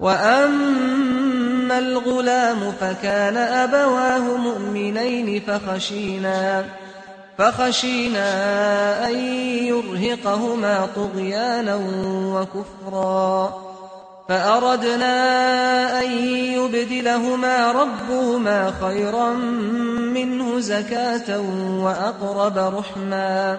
وأما الغلام فكان أبواه مؤمنين فخشينا فخشينا أن يرهقهما طغيانا وكفرا فأردنا أن يبدلهما ربهما خيرا منه زكاة وأقرب رحما.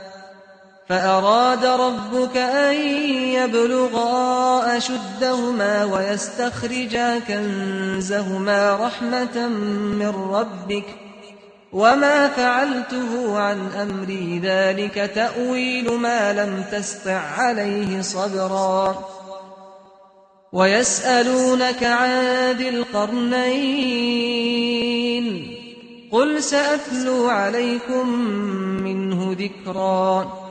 فأراد ربك أن يبلغا أشدهما ويستخرجا كنزهما رحمة من ربك وما فعلته عن أمري ذلك تأويل ما لم تستع عليه صبرا ويسألونك عن ذي القرنين قل سأتلو عليكم منه ذكرا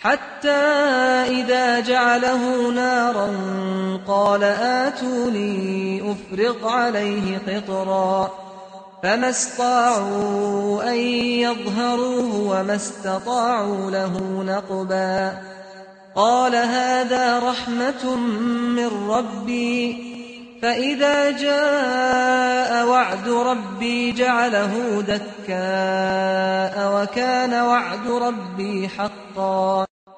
حتى إذا جعله نارا قال آتوني أفرق عليه قطرا فما استطاعوا أن يظهروه وما استطاعوا له نقبا قال هذا رحمة من ربي فإذا جاء وعد ربي جعله دكاء وكان وعد ربي حقا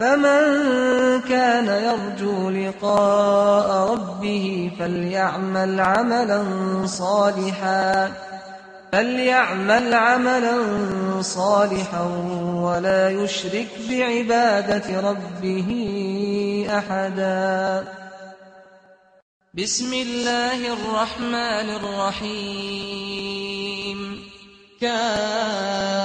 فمن كان يرجو لقاء ربه فليعمل عملا صالحا فليعمل عملا صالحا ولا يشرك بعبادة ربه أحدا. بسم الله الرحمن الرحيم. كان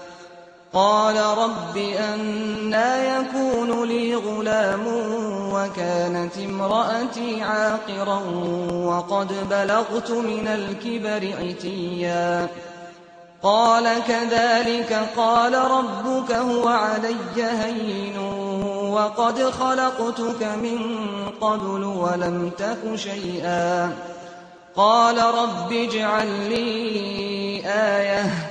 قال رب أنا يكون لي غلام وكانت امرأتي عاقرا وقد بلغت من الكبر عتيا. قال كذلك قال ربك هو علي هين وقد خلقتك من قبل ولم تك شيئا. قال رب اجعل لي آيةً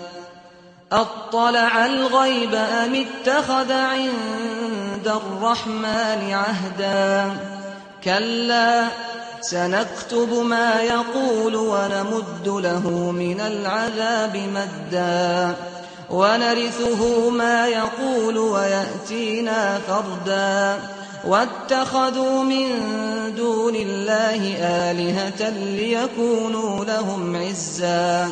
أطلع الغيب أم اتخذ عند الرحمن عهدا؟ كلا سنكتب ما يقول ونمد له من العذاب مدا. ونرثه ما يقول ويأتينا فردا. واتخذوا من دون الله آلهة ليكونوا لهم عزا.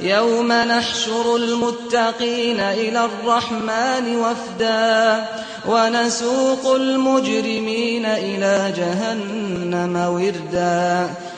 يوم نحشر المتقين إلى الرحمن وفدا ونسوق المجرمين إلى جهنم وردا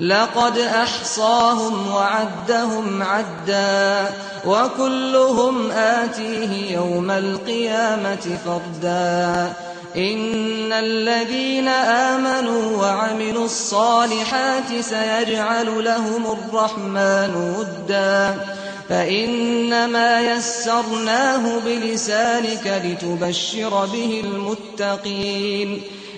لقد أحصاهم وعدهم عدا وكلهم آتيه يوم القيامة فردا إن الذين آمنوا وعملوا الصالحات سيجعل لهم الرحمن ودا فإنما يسرناه بلسانك لتبشر به المتقين